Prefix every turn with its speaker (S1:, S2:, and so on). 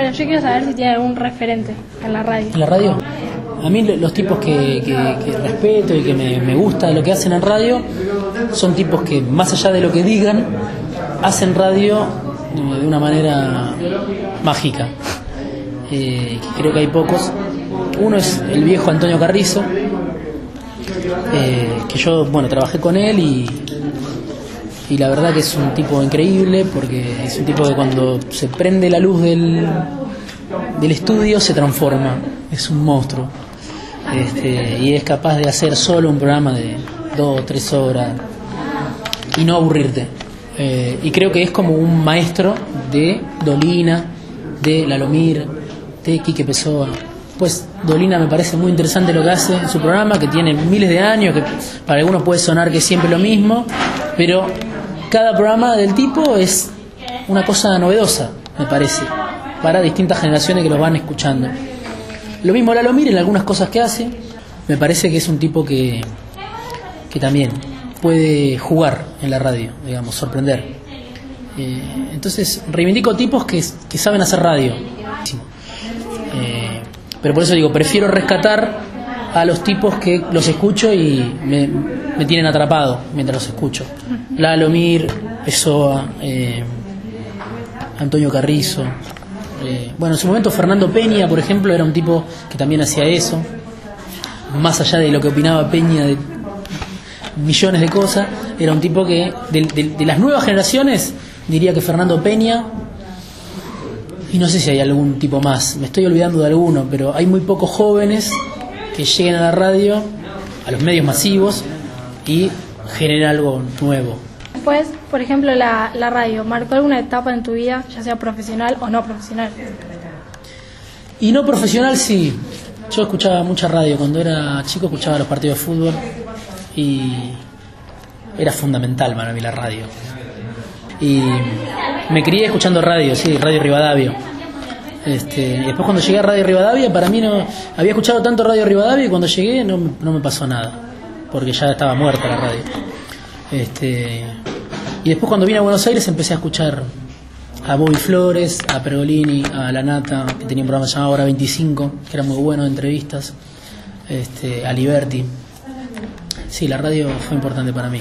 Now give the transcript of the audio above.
S1: Bueno, yo quiero saber si tiene algún referente en la radio.
S2: ¿En la radio? A mí lo- los tipos que, que- respeto y que me, me gusta lo que hacen en radio son tipos que, más allá de lo que digan, hacen radio de de una manera mágica. Eh, creo que hay pocos. Uno es el viejo Antonio Carrizo, eh, que yo, bueno, trabajé con él y, y la verdad que es un tipo increíble porque es un tipo que cuando se prende la luz del, del estudio se transforma, es un monstruo. Este, y es capaz de hacer solo un programa de dos o tres horas y no aburrirte. Eh, y creo que es como un maestro de Dolina, de Lalomir, de Quique Pessoa. Pues Dolina me parece muy interesante lo que hace en su programa, que tiene miles de años, que para algunos puede sonar que es siempre lo mismo, pero cada programa del tipo es una cosa novedosa, me parece, para distintas generaciones que lo van escuchando. Lo mismo Lalomir en algunas cosas que hace, me parece que es un tipo que, que también puede jugar en la radio, digamos, sorprender. Eh, entonces, reivindico tipos que, que saben hacer radio. Eh, pero por eso digo, prefiero rescatar a los tipos que los escucho y me, me tienen atrapado mientras los escucho. Lalomir, Pessoa, eh, Antonio Carrizo. eh, bueno, en su momento Fernando Peña, por ejemplo, era un tipo que también hacía eso. Más allá de lo que opinaba Peña de millones de cosas, era un tipo que de las nuevas generaciones diría que Fernando Peña y no sé si hay algún tipo más, me estoy olvidando de alguno, pero hay muy pocos jóvenes que lleguen a la radio, a los medios masivos y generen algo nuevo.
S1: Después, por ejemplo, la, la radio, ¿marcó alguna etapa en tu vida, ya sea profesional o no profesional?
S2: Y no profesional sí. Yo escuchaba mucha radio. Cuando era chico escuchaba los partidos de fútbol y era fundamental para mí la radio. Y me crié escuchando radio, sí, Radio Rivadavia. Este, después cuando llegué a Radio Rivadavia, para mí no... Había escuchado tanto Radio Rivadavia y cuando llegué no, no me pasó nada. Porque ya estaba muerta la radio. Este, y después cuando vine a Buenos Aires empecé a escuchar a Bobby Flores, a Pergolini, a La Nata, que tenía un programa llamado Hora 25, que era muy bueno de entrevistas, este, a Liberty. Sí, la radio fue importante para mí.